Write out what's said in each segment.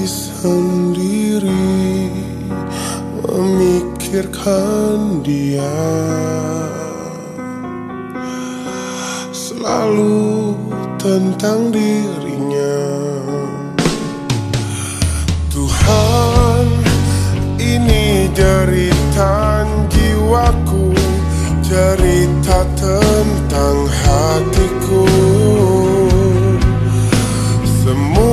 Melukis sendiri Memikirkan dia. Selalu tentang dirinya. Tuhan ini cerita jiwaku Cerita tentang hatiku. Semua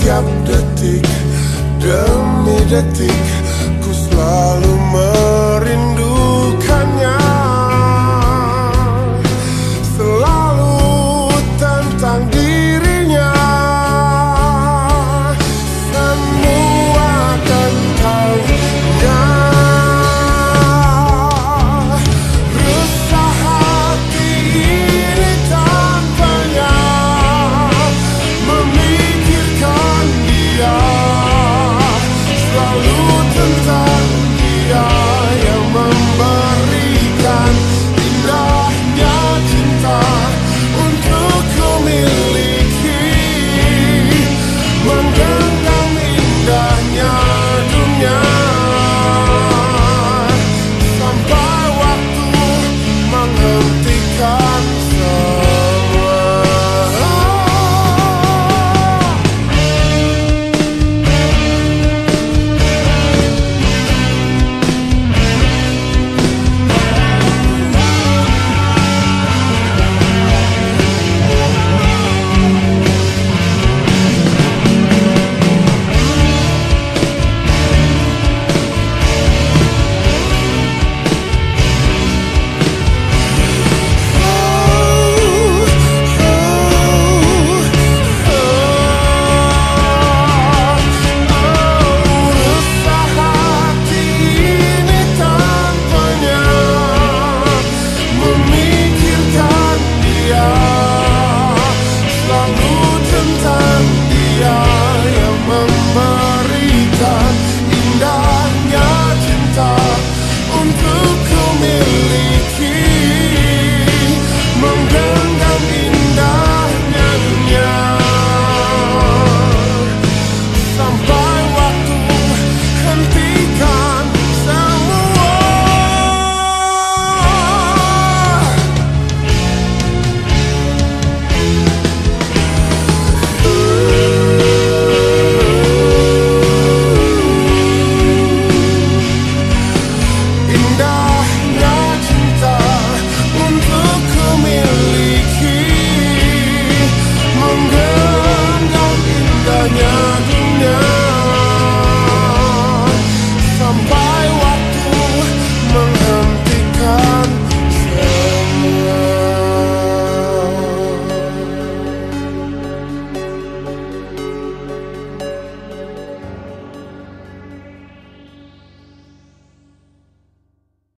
setiap detik demi detik ku selalu